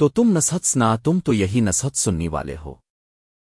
تو تم نصحت نہ تم تو یہی نصحت سننی والے ہو۔